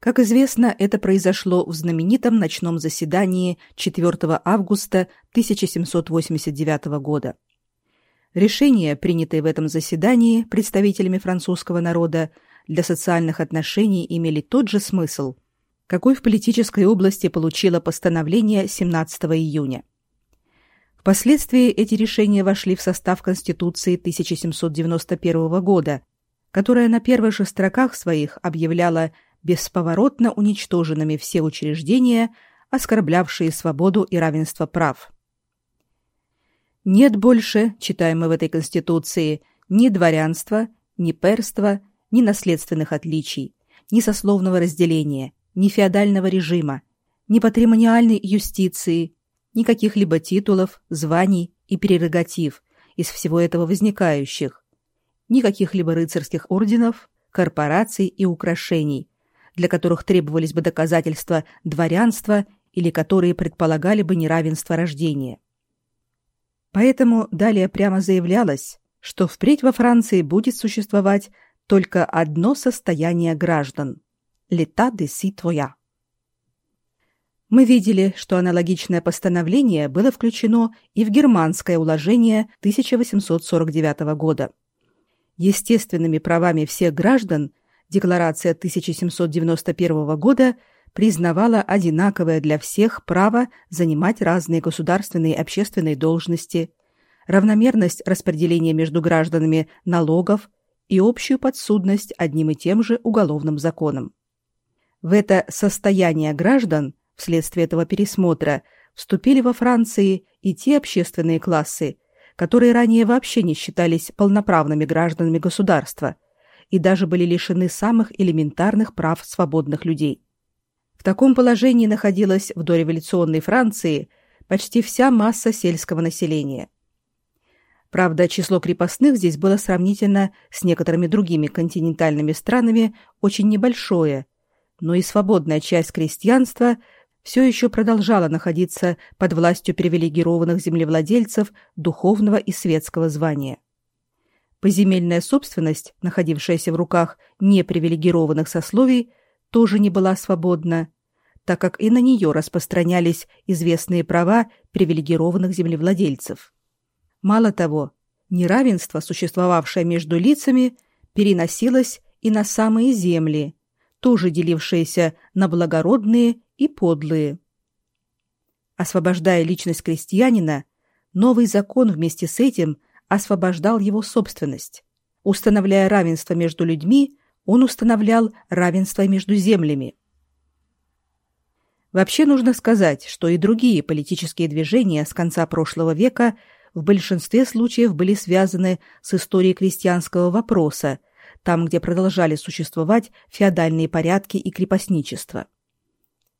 Как известно, это произошло в знаменитом ночном заседании 4 августа 1789 года. Решения, принятые в этом заседании представителями французского народа, для социальных отношений имели тот же смысл, какой в политической области получило постановление 17 июня. Впоследствии эти решения вошли в состав Конституции 1791 года, которая на первых же строках своих объявляла бесповоротно уничтоженными все учреждения, оскорблявшие свободу и равенство прав. Нет больше, читаем мы в этой Конституции, ни дворянства, ни перства, ни наследственных отличий, ни сословного разделения, ни феодального режима, ни патримониальной юстиции, ни каких-либо титулов, званий и прерогатив из всего этого возникающих, ни каких-либо рыцарских орденов, корпораций и украшений, для которых требовались бы доказательства дворянства или которые предполагали бы неравенство рождения. Поэтому далее прямо заявлялось, что впредь во Франции будет существовать только одно состояние граждан – l'état de citoyen. Мы видели, что аналогичное постановление было включено и в германское уложение 1849 года. Естественными правами всех граждан Декларация 1791 года признавала одинаковое для всех право занимать разные государственные и общественные должности, равномерность распределения между гражданами налогов и общую подсудность одним и тем же уголовным законом. В это состояние граждан вследствие этого пересмотра вступили во Франции и те общественные классы, которые ранее вообще не считались полноправными гражданами государства и даже были лишены самых элементарных прав свободных людей. В таком положении находилась в дореволюционной Франции почти вся масса сельского населения. Правда, число крепостных здесь было сравнительно с некоторыми другими континентальными странами очень небольшое, но и свободная часть крестьянства все еще продолжала находиться под властью привилегированных землевладельцев духовного и светского звания. Поземельная собственность, находившаяся в руках непривилегированных сословий, тоже не была свободна, так как и на нее распространялись известные права привилегированных землевладельцев. Мало того, неравенство, существовавшее между лицами, переносилось и на самые земли, тоже делившиеся на благородные и подлые. Освобождая личность крестьянина, новый закон вместе с этим освобождал его собственность. Установляя равенство между людьми, он устанавливал равенство между землями. Вообще нужно сказать, что и другие политические движения с конца прошлого века в большинстве случаев были связаны с историей крестьянского вопроса, там, где продолжали существовать феодальные порядки и крепостничество.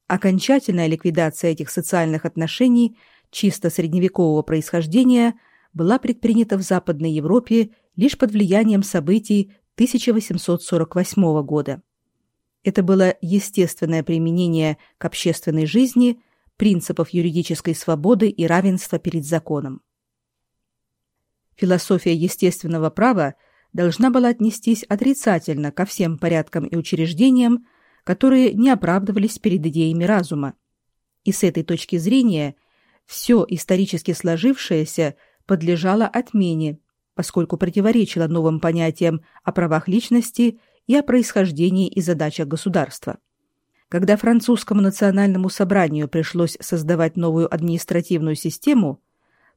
Окончательная ликвидация этих социальных отношений чисто средневекового происхождения была предпринята в Западной Европе лишь под влиянием событий 1848 года. Это было естественное применение к общественной жизни принципов юридической свободы и равенства перед законом. Философия естественного права должна была отнестись отрицательно ко всем порядкам и учреждениям, которые не оправдывались перед идеями разума. И с этой точки зрения все исторически сложившееся подлежало отмене, поскольку противоречило новым понятиям о правах личности и о происхождении и задачах государства. Когда французскому национальному собранию пришлось создавать новую административную систему,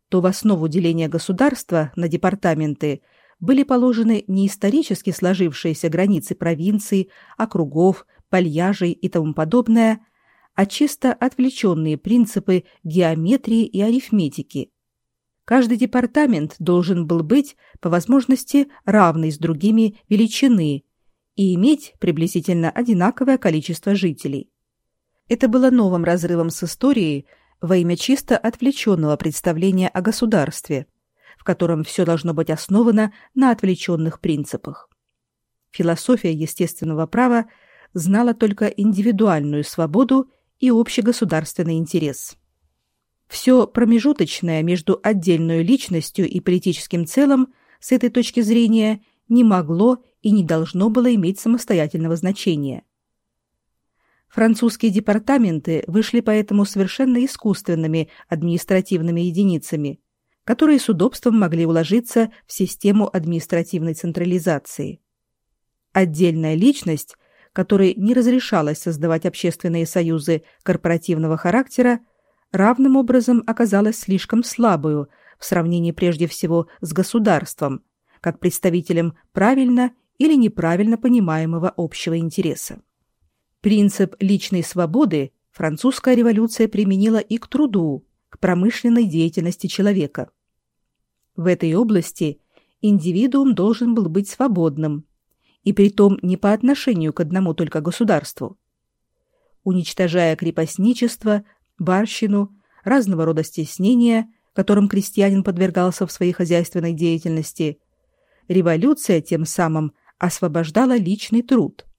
то в основу деления государства на департаменты были положены не исторически сложившиеся границы провинций, округов, пальяжей и тому подобное, а чисто отвлеченные принципы геометрии и арифметики. Каждый департамент должен был быть, по возможности, равный с другими величины и иметь приблизительно одинаковое количество жителей. Это было новым разрывом с историей во имя чисто отвлеченного представления о государстве, в котором все должно быть основано на отвлеченных принципах. Философия естественного права знала только индивидуальную свободу и общегосударственный интерес. Все промежуточное между отдельной личностью и политическим целым с этой точки зрения не могло и не должно было иметь самостоятельного значения. Французские департаменты вышли поэтому совершенно искусственными административными единицами, которые с удобством могли уложиться в систему административной централизации. Отдельная личность, которой не разрешалось создавать общественные союзы корпоративного характера, равным образом оказалась слишком слабую в сравнении прежде всего с государством, как представителем правильно или неправильно понимаемого общего интереса. Принцип личной свободы французская революция применила и к труду, к промышленной деятельности человека. В этой области индивидуум должен был быть свободным, и притом не по отношению к одному только государству. Уничтожая крепостничество, барщину, разного рода стеснения, которым крестьянин подвергался в своей хозяйственной деятельности, революция тем самым освобождала личный труд –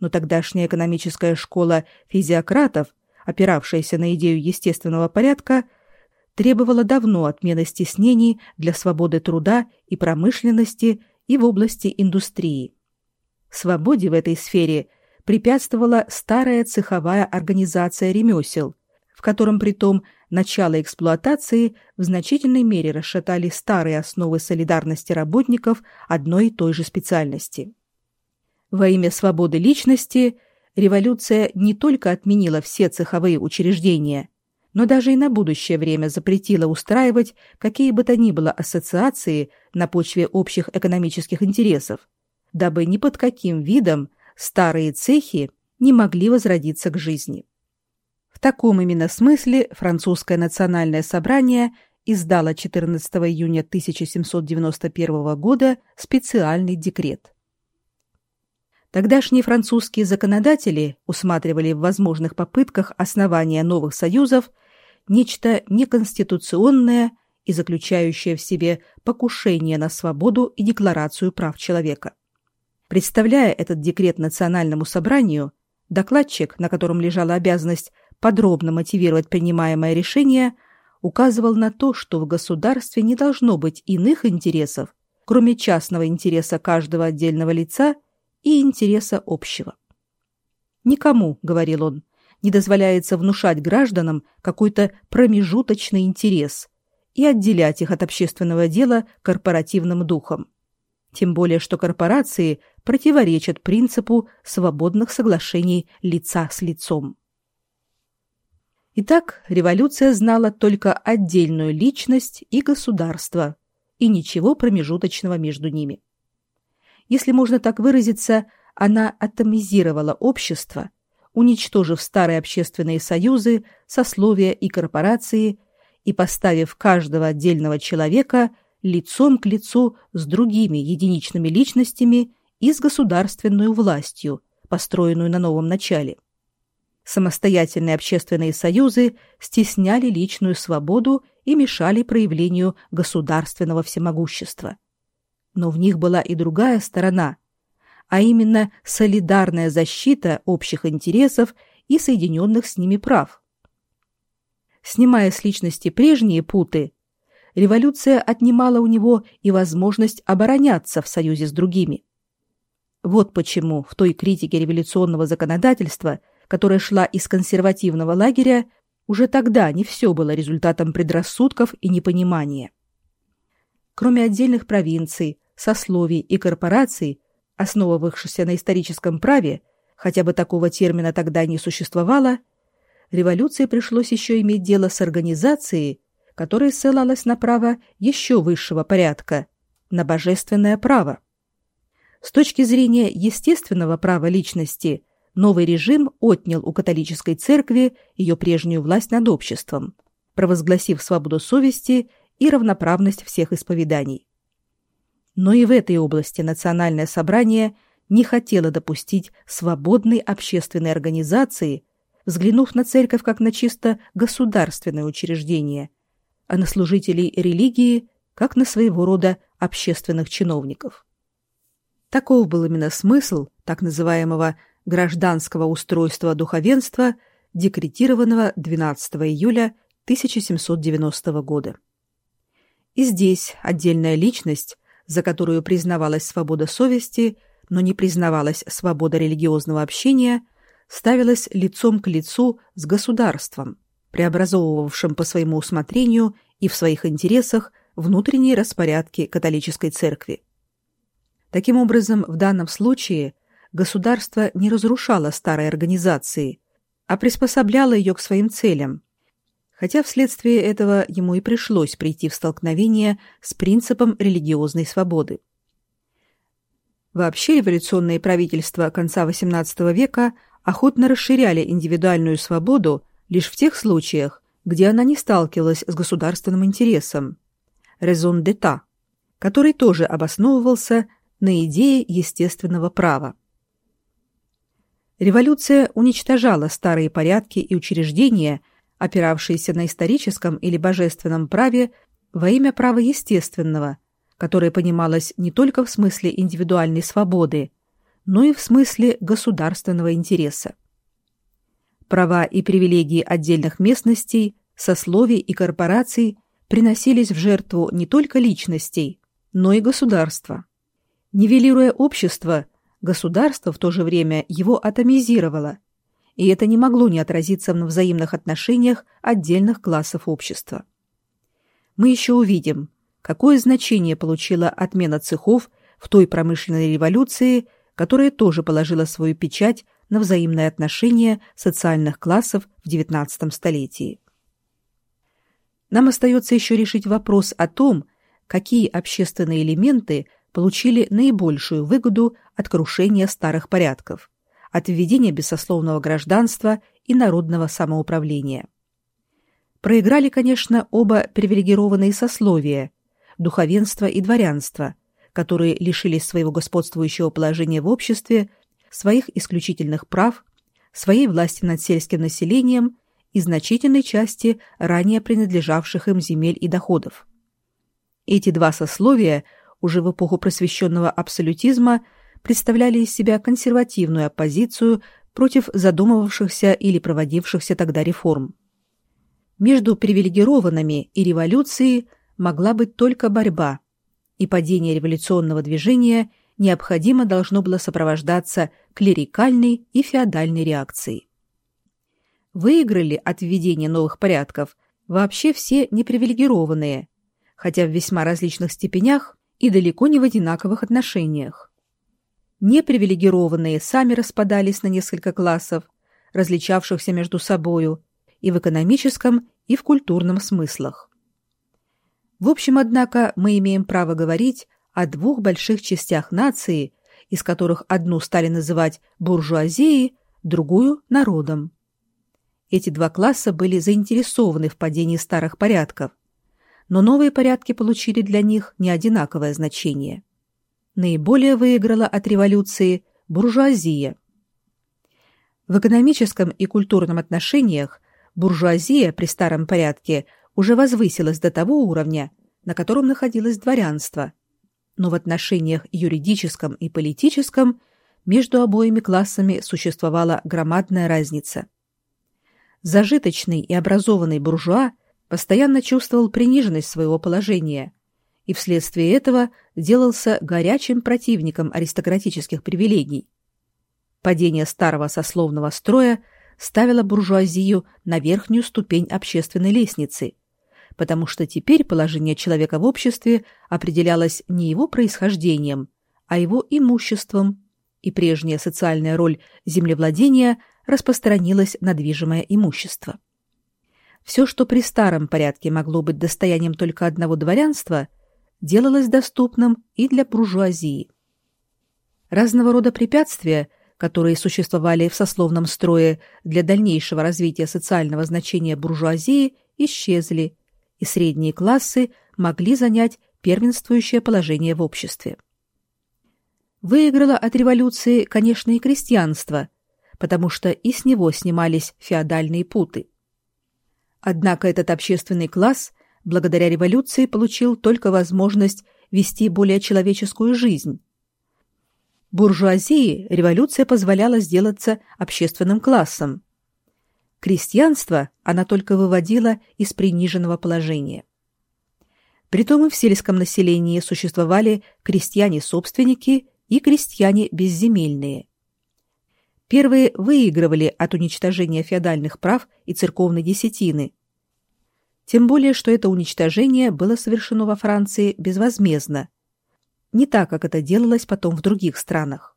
но тогдашняя экономическая школа физиократов, опиравшаяся на идею естественного порядка, требовала давно отмены стеснений для свободы труда и промышленности и в области индустрии. Свободе в этой сфере препятствовала старая цеховая организация ремесел, в котором притом начало эксплуатации в значительной мере расшатали старые основы солидарности работников одной и той же специальности. Во имя свободы личности революция не только отменила все цеховые учреждения, но даже и на будущее время запретила устраивать какие бы то ни было ассоциации на почве общих экономических интересов, дабы ни под каким видом старые цехи не могли возродиться к жизни. В таком именно смысле французское национальное собрание издало 14 июня 1791 года специальный декрет – Тогдашние французские законодатели усматривали в возможных попытках основания новых союзов нечто неконституционное и заключающее в себе покушение на свободу и декларацию прав человека. Представляя этот декрет Национальному собранию, докладчик, на котором лежала обязанность подробно мотивировать принимаемое решение, указывал на то, что в государстве не должно быть иных интересов, кроме частного интереса каждого отдельного лица – и интереса общего. Никому, говорил он, не дозволяется внушать гражданам какой-то промежуточный интерес и отделять их от общественного дела корпоративным духом. Тем более, что корпорации противоречат принципу свободных соглашений лица с лицом. Итак, революция знала только отдельную личность и государство, и ничего промежуточного между ними. Если можно так выразиться, она атомизировала общество, уничтожив старые общественные союзы, сословия и корпорации и поставив каждого отдельного человека лицом к лицу с другими единичными личностями и с государственной властью, построенную на новом начале. Самостоятельные общественные союзы стесняли личную свободу и мешали проявлению государственного всемогущества но в них была и другая сторона, а именно солидарная защита общих интересов и соединенных с ними прав. Снимая с личности прежние путы, революция отнимала у него и возможность обороняться в союзе с другими. Вот почему в той критике революционного законодательства, которая шла из консервативного лагеря, уже тогда не все было результатом предрассудков и непонимания. Кроме отдельных провинций, сословий и корпораций, основывавшихся на историческом праве, хотя бы такого термина тогда не существовало, революции пришлось еще иметь дело с организацией, которая ссылалась на право еще высшего порядка, на божественное право. С точки зрения естественного права личности, новый режим отнял у католической церкви ее прежнюю власть над обществом, провозгласив свободу совести и равноправность всех исповеданий. Но и в этой области национальное собрание не хотело допустить свободной общественной организации, взглянув на церковь как на чисто государственное учреждение, а на служителей религии как на своего рода общественных чиновников. Таков был именно смысл так называемого гражданского устройства духовенства, декретированного 12 июля 1790 года. И здесь отдельная личность за которую признавалась свобода совести, но не признавалась свобода религиозного общения, ставилась лицом к лицу с государством, преобразовывавшим по своему усмотрению и в своих интересах внутренние распорядки католической церкви. Таким образом, в данном случае государство не разрушало старой организации, а приспособляло ее к своим целям, хотя вследствие этого ему и пришлось прийти в столкновение с принципом религиозной свободы. Вообще революционные правительства конца XVIII века охотно расширяли индивидуальную свободу лишь в тех случаях, где она не сталкивалась с государственным интересом – raison d'état, который тоже обосновывался на идее естественного права. Революция уничтожала старые порядки и учреждения, опиравшиеся на историческом или божественном праве во имя права естественного, которое понималось не только в смысле индивидуальной свободы, но и в смысле государственного интереса. Права и привилегии отдельных местностей, сословий и корпораций приносились в жертву не только личностей, но и государства. Нивелируя общество – государство в то же время его атомизировало, и это не могло не отразиться на взаимных отношениях отдельных классов общества. Мы еще увидим, какое значение получила отмена цехов в той промышленной революции, которая тоже положила свою печать на взаимные отношения социальных классов в XIX столетии. Нам остается еще решить вопрос о том, какие общественные элементы получили наибольшую выгоду от крушения старых порядков, от введения бессословного гражданства и народного самоуправления. Проиграли, конечно, оба привилегированные сословия – духовенство и дворянство, которые лишились своего господствующего положения в обществе, своих исключительных прав, своей власти над сельским населением и значительной части ранее принадлежавших им земель и доходов. Эти два сословия – уже в эпоху просвещенного абсолютизма представляли из себя консервативную оппозицию против задумывавшихся или проводившихся тогда реформ. Между привилегированными и революцией могла быть только борьба, и падение революционного движения необходимо должно было сопровождаться клерикальной и феодальной реакцией. Выиграли от введения новых порядков вообще все непривилегированные, хотя в весьма различных степенях и далеко не в одинаковых отношениях. Непривилегированные сами распадались на несколько классов, различавшихся между собою и в экономическом, и в культурном смыслах. В общем, однако, мы имеем право говорить о двух больших частях нации, из которых одну стали называть буржуазией, другую – народом. Эти два класса были заинтересованы в падении старых порядков, но новые порядки получили для них не одинаковое значение. Наиболее выиграла от революции буржуазия. В экономическом и культурном отношениях буржуазия при старом порядке уже возвысилась до того уровня, на котором находилось дворянство, но в отношениях юридическом и политическом между обоими классами существовала громадная разница. Зажиточный и образованный буржуа – постоянно чувствовал приниженность своего положения и вследствие этого делался горячим противником аристократических привилегий. Падение старого сословного строя ставило буржуазию на верхнюю ступень общественной лестницы, потому что теперь положение человека в обществе определялось не его происхождением, а его имуществом, и прежняя социальная роль землевладения распространилась на движимое имущество. Все, что при старом порядке могло быть достоянием только одного дворянства, делалось доступным и для буржуазии. Разного рода препятствия, которые существовали в сословном строе для дальнейшего развития социального значения буржуазии, исчезли, и средние классы могли занять первенствующее положение в обществе. Выиграло от революции, конечно, и крестьянство, потому что и с него снимались феодальные путы. Однако этот общественный класс благодаря революции получил только возможность вести более человеческую жизнь. Буржуазии революция позволяла сделаться общественным классом. Крестьянство она только выводила из приниженного положения. Притом и в сельском населении существовали крестьяне-собственники и крестьяне безземельные. Первые выигрывали от уничтожения феодальных прав и церковной десятины. Тем более, что это уничтожение было совершено во Франции безвозмездно. Не так, как это делалось потом в других странах.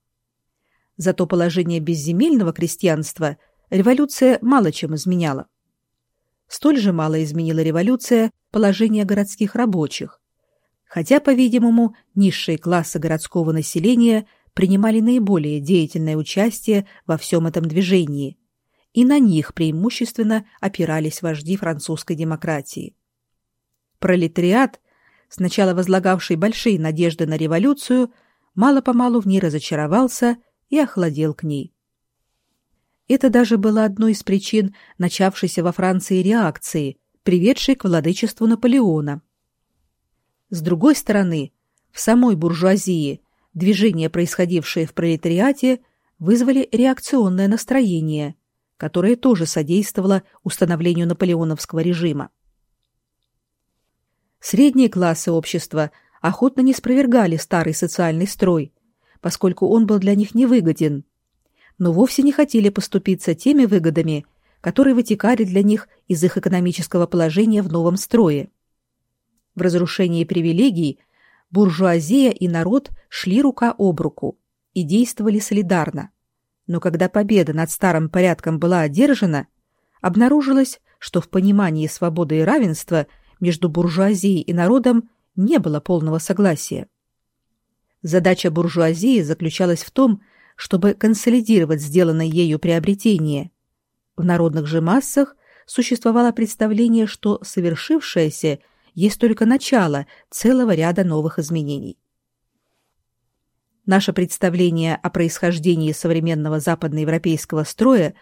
Зато положение безземельного крестьянства революция мало чем изменяла. Столь же мало изменила революция положение городских рабочих, хотя, по-видимому, низшие классы городского населения – принимали наиболее деятельное участие во всем этом движении, и на них преимущественно опирались вожди французской демократии. Пролетариат, сначала возлагавший большие надежды на революцию, мало-помалу в ней разочаровался и охладел к ней. Это даже было одной из причин начавшейся во Франции реакции, приведшей к владычеству Наполеона. С другой стороны, в самой буржуазии движения, происходившие в пролетариате, вызвали реакционное настроение, которое тоже содействовало установлению наполеоновского режима. Средние классы общества охотно не спровергали старый социальный строй, поскольку он был для них невыгоден, но вовсе не хотели поступиться теми выгодами, которые вытекали для них из их экономического положения в новом строе. В разрушении привилегий – буржуазия и народ шли рука об руку и действовали солидарно. Но когда победа над старым порядком была одержана, обнаружилось, что в понимании свободы и равенства между буржуазией и народом не было полного согласия. Задача буржуазии заключалась в том, чтобы консолидировать сделанное ею приобретение. В народных же массах существовало представление, что совершившееся есть только начало целого ряда новых изменений. Наше представление о происхождении современного западноевропейского строя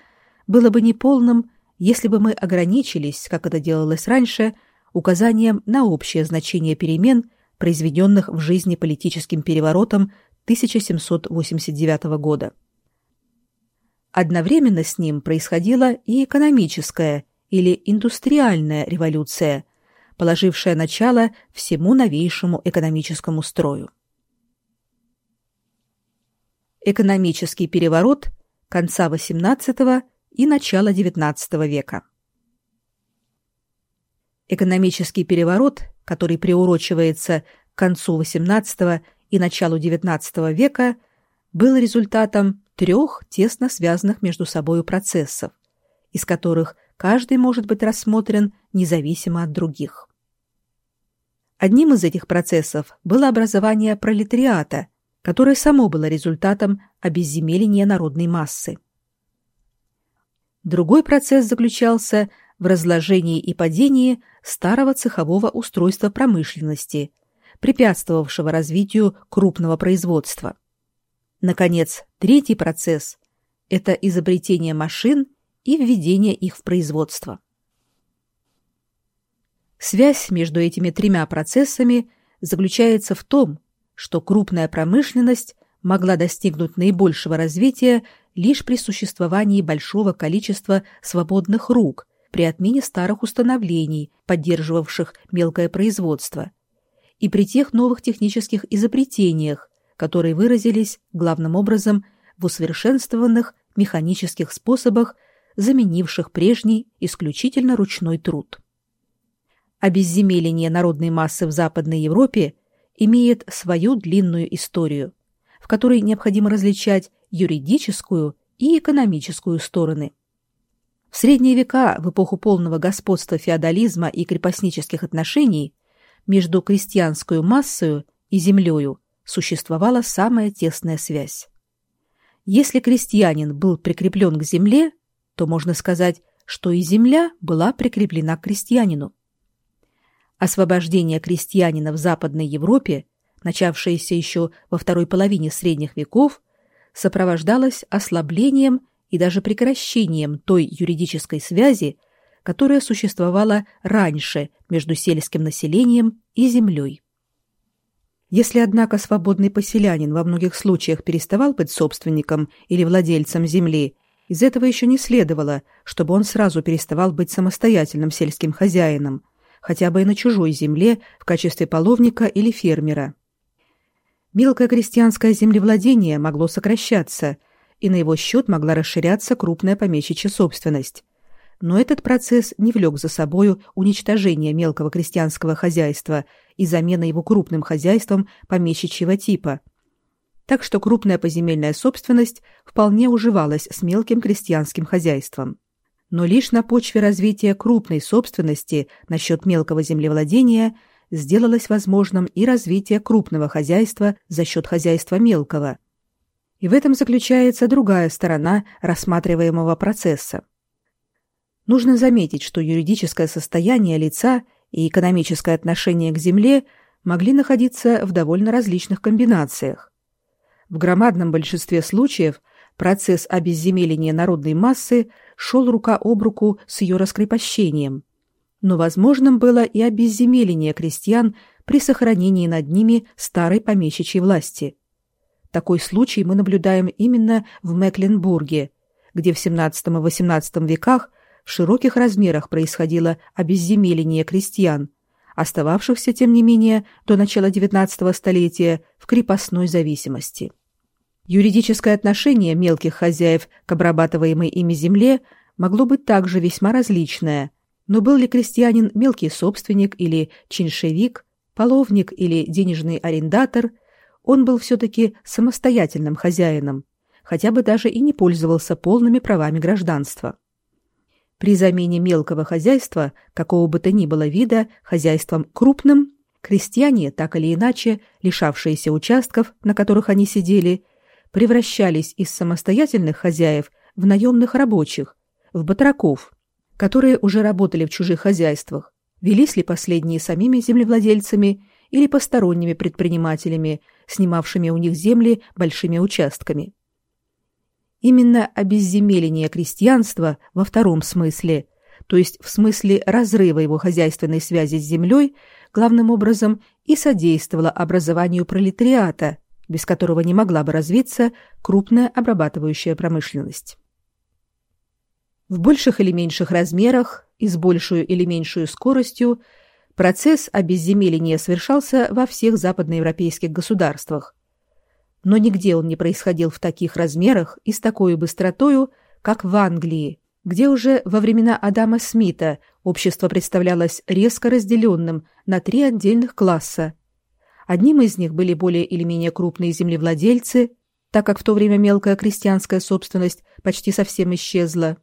было бы неполным, если бы мы ограничились, как это делалось раньше, указанием на общее значение перемен, произведенных в жизни политическим переворотом 1789 года. Одновременно с ним происходила и экономическая или индустриальная революция, положившая начало всему новейшему экономическому строю. Экономический переворот конца XVIII и начала XIX века. Экономический переворот, который приурочивается к концу XVIII и началу XIX века, был результатом трех тесно связанных между собой процессов, из которых каждый может быть рассмотрен независимо от других. Одним из этих процессов было образование пролетариата, которое само было результатом обезземеления народной массы. Другой процесс заключался в разложении и падении старого цехового устройства промышленности, препятствовавшего развитию крупного производства. Наконец, третий процесс – это изобретение машин и введение их в производство. Связь между этими тремя процессами заключается в том, что крупная промышленность могла достигнуть наибольшего развития лишь при существовании большого количества свободных рук при отмене старых установлений, поддерживавших мелкое производство, и при тех новых технических изобретениях, которые выразились главным образом в усовершенствованных механических способах, заменивших прежний исключительно ручной труд обезземеление народной массы в Западной Европе имеет свою длинную историю, в которой необходимо различать юридическую и экономическую стороны. В средние века, в эпоху полного господства феодализма и крепостнических отношений, между крестьянскую массою и землею существовала самая тесная связь. Если крестьянин был прикреплен к земле, то можно сказать, что и земля была прикреплена к крестьянину. Освобождение крестьянина в Западной Европе, начавшееся еще во второй половине средних веков, сопровождалось ослаблением и даже прекращением той юридической связи, которая существовала раньше между сельским населением и землей. Если, однако, свободный поселянин во многих случаях переставал быть собственником или владельцем земли, из этого еще не следовало, чтобы он сразу переставал быть самостоятельным сельским хозяином, хотя бы и на чужой земле в качестве половника или фермера. Мелкое крестьянское землевладение могло сокращаться, и на его счет могла расширяться крупная помещичья собственность. Но этот процесс не влек за собою уничтожение мелкого крестьянского хозяйства и замена его крупным хозяйством помещичьего типа. Так что крупная поземельная собственность вполне уживалась с мелким крестьянским хозяйством. Но лишь на почве развития крупной собственности насчет мелкого землевладения сделалось возможным и развитие крупного хозяйства за счет хозяйства мелкого – и в этом заключается другая сторона рассматриваемого процесса. Нужно заметить, что юридическое состояние лица и экономическое отношение к земле могли находиться в довольно различных комбинациях. В громадном большинстве случаев процесс обезземеления народной массы шел рука об руку с ее раскрепощением, но возможным было и обезземеление крестьян при сохранении над ними старой помещичьей власти – такой случай мы наблюдаем именно в Мекленбурге, где в XVII и XVIII веках в широких размерах происходило обезземеление крестьян, остававшихся, тем не менее, до начала XIX столетия в крепостной зависимости. Юридическое отношение мелких хозяев к обрабатываемой ими земле могло быть также весьма различное, но был ли крестьянин мелкий собственник или чиншевик, половник или денежный арендатор – он был все-таки самостоятельным хозяином, хотя бы даже и не пользовался полными правами гражданства. При замене мелкого хозяйства, какого бы то ни было вида, хозяйством крупным, крестьяне, так или иначе, лишавшиеся участков, на которых они сидели, превращались из самостоятельных хозяев в наемных рабочих, в батраков, которые уже работали в чужих хозяйствах, велись ли последние самими землевладельцами или посторонними предпринимателями, снимавшими у них земли большими участками. Именно обезземеление крестьянства во втором смысле, то есть в смысле разрыва его хозяйственной связи с землей, главным образом и содействовало образованию пролетариата, без которого не могла бы развиться крупная обрабатывающая промышленность. В больших или меньших размерах и с большую или меньшую скоростью Процесс обезземеления совершался во всех западноевропейских государствах. Но нигде он не происходил в таких размерах и с такой быстротою, как в Англии, где уже во времена Адама Смита общество представлялось резко разделенным на три отдельных класса. Одним из них были более или менее крупные землевладельцы, так как в то время мелкая крестьянская собственность почти совсем исчезла.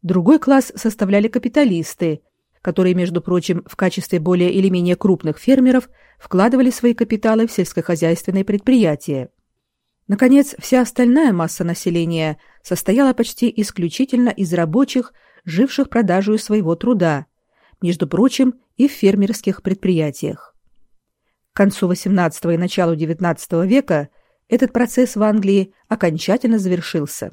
Другой класс составляли капиталисты – которые, между прочим, в качестве более или менее крупных фермеров вкладывали свои капиталы в сельскохозяйственные предприятия. Наконец, вся остальная масса населения состояла почти исключительно из рабочих, живших продажей своего труда, между прочим, и в фермерских предприятиях. К концу XVIII и началу XIX века этот процесс в Англии окончательно завершился.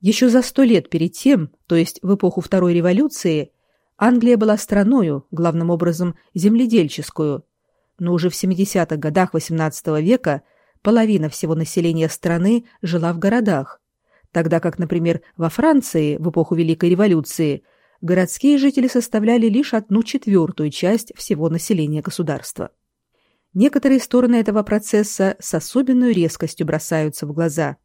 Еще за сто лет перед тем, то есть в эпоху Второй революции, Англия была страною, главным образом земледельческую, но уже в 70-х годах XVIII века половина всего населения страны жила в городах, тогда как, например, во Франции в эпоху Великой революции городские жители составляли лишь одну четвертую часть всего населения государства. Некоторые стороны этого процесса с особенной резкостью бросаются в глаза.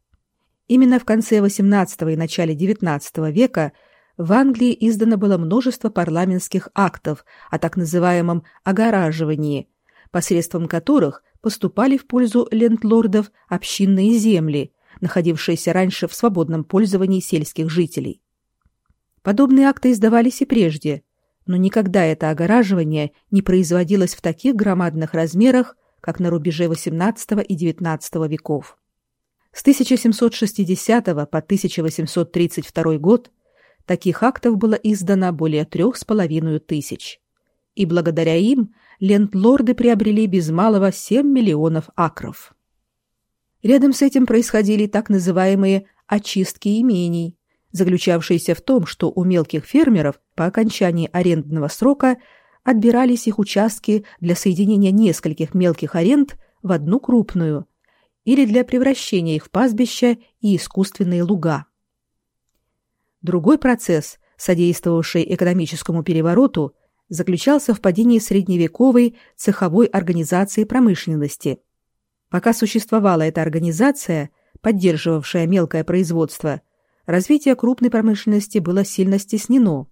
Именно в конце XVIII и начале XIX века – в Англии издано было множество парламентских актов о так называемом огораживании, посредством которых поступали в пользу лендлордов общинные земли, находившиеся раньше в свободном пользовании сельских жителей. Подобные акты издавались и прежде, но никогда это огораживание не производилось в таких громадных размерах, как на рубеже XVIII и XIX веков. С 1760 по 1832 год Таких актов было издано более трех с половиной тысяч. И благодаря им лендлорды приобрели без малого 7 миллионов акров. Рядом с этим происходили так называемые «очистки имений», заключавшиеся в том, что у мелких фермеров по окончании арендного срока отбирались их участки для соединения нескольких мелких аренд в одну крупную или для превращения их в пастбища и искусственные луга. Другой процесс, содействовавший экономическому перевороту, заключался в падении средневековой цеховой организации промышленности. Пока существовала эта организация, поддерживавшая мелкое производство, развитие крупной промышленности было сильно стеснено.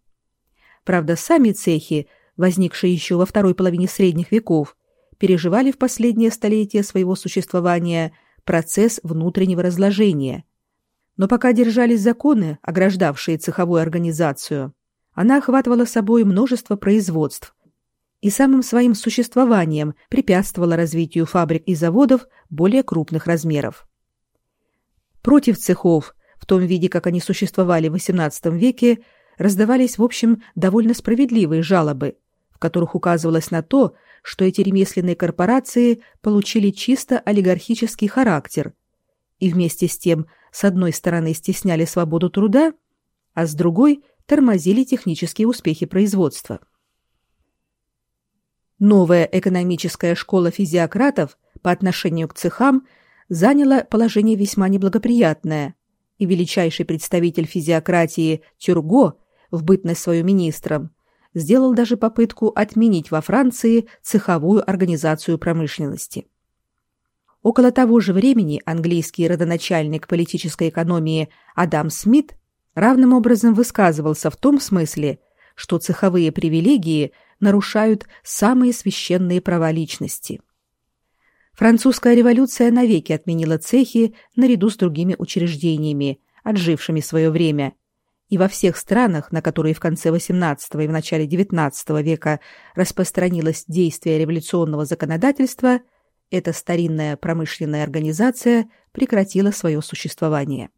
Правда, сами цехи, возникшие еще во второй половине средних веков, переживали в последнее столетие своего существования процесс внутреннего разложения. Но пока держались законы, ограждавшие цеховую организацию, она охватывала собой множество производств и самым своим существованием препятствовала развитию фабрик и заводов более крупных размеров. Против цехов, в том виде, как они существовали в XVIII веке, раздавались, в общем, довольно справедливые жалобы, в которых указывалось на то, что эти ремесленные корпорации получили чисто олигархический характер и вместе с тем с одной стороны стесняли свободу труда, а с другой тормозили технические успехи производства. Новая экономическая школа физиократов по отношению к цехам заняла положение весьма неблагоприятное, и величайший представитель физиократии Тюрго, в бытность свою министром, сделал даже попытку отменить во Франции цеховую организацию промышленности. Около того же времени английский родоначальник политической экономии Адам Смит равным образом высказывался в том смысле, что цеховые привилегии нарушают самые священные права личности. Французская революция навеки отменила цехи наряду с другими учреждениями, отжившими свое время, и во всех странах, на которые в конце XVIII и в начале XIX века распространилось действие революционного законодательства, эта старинная промышленная организация прекратила свое существование.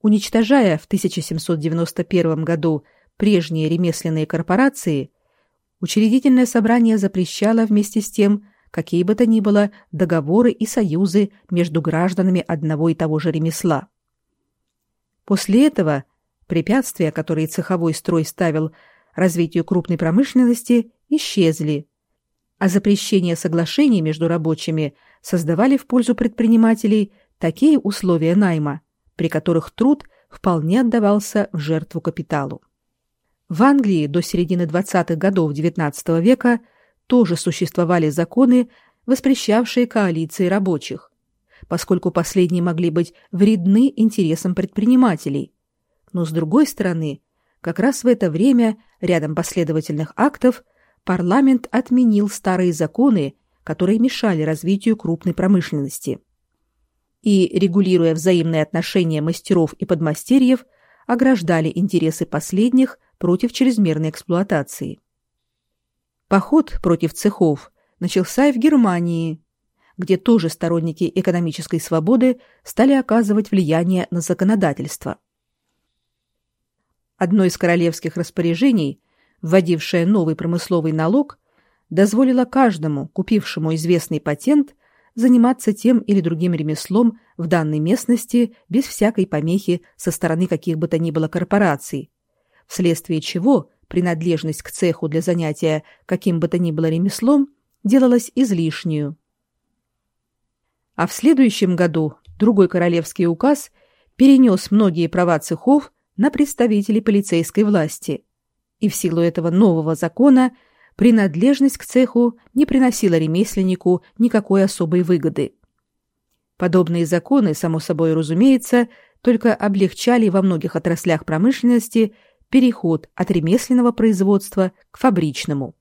Уничтожая в 1791 году прежние ремесленные корпорации, учредительное собрание запрещало вместе с тем какие бы то ни было договоры и союзы между гражданами одного и того же ремесла. После этого препятствия, которые цеховой строй ставил развитию крупной промышленности, исчезли, а запрещение соглашений между рабочими создавали в пользу предпринимателей такие условия найма, при которых труд вполне отдавался в жертву капиталу. В Англии до середины 20-х годов XIX века тоже существовали законы, воспрещавшие коалиции рабочих, поскольку последние могли быть вредны интересам предпринимателей. Но с другой стороны, как раз в это время, рядом последовательных актов, парламент отменил старые законы, которые мешали развитию крупной промышленности и, регулируя взаимные отношения мастеров и подмастерьев, ограждали интересы последних против чрезмерной эксплуатации. Поход против цехов начался и в Германии, где тоже сторонники экономической свободы стали оказывать влияние на законодательство. Одно из королевских распоряжений, вводившее новый промысловый налог, дозволило каждому, купившему известный патент, заниматься тем или другим ремеслом в данной местности без всякой помехи со стороны каких бы то ни было корпораций, вследствие чего принадлежность к цеху для занятия каким бы то ни было ремеслом делалась излишнюю. А в следующем году другой королевский указ перенес многие права цехов на представителей полицейской власти, и в силу этого нового закона – принадлежность к цеху не приносила ремесленнику никакой особой выгоды. Подобные законы, само собой разумеется, только облегчали во многих отраслях промышленности переход от ремесленного производства к фабричному.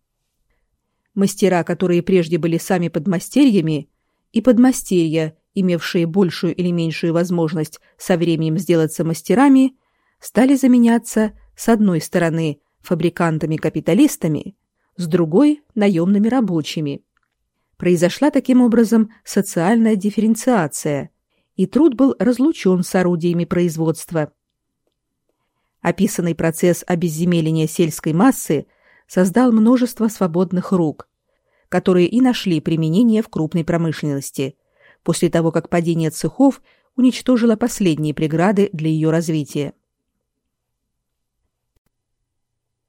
Мастера, которые прежде были сами подмастерьями, и подмастерья, имевшие большую или меньшую возможность со временем сделаться мастерами, стали заменяться с одной стороны фабрикантами-капиталистами, с другой – наемными рабочими. Произошла таким образом социальная дифференциация, и труд был разлучен с орудиями производства. Описанный процесс обезземеления сельской массы создал множество свободных рук, которые и нашли применение в крупной промышленности, после того, как падение цехов уничтожило последние преграды для ее развития.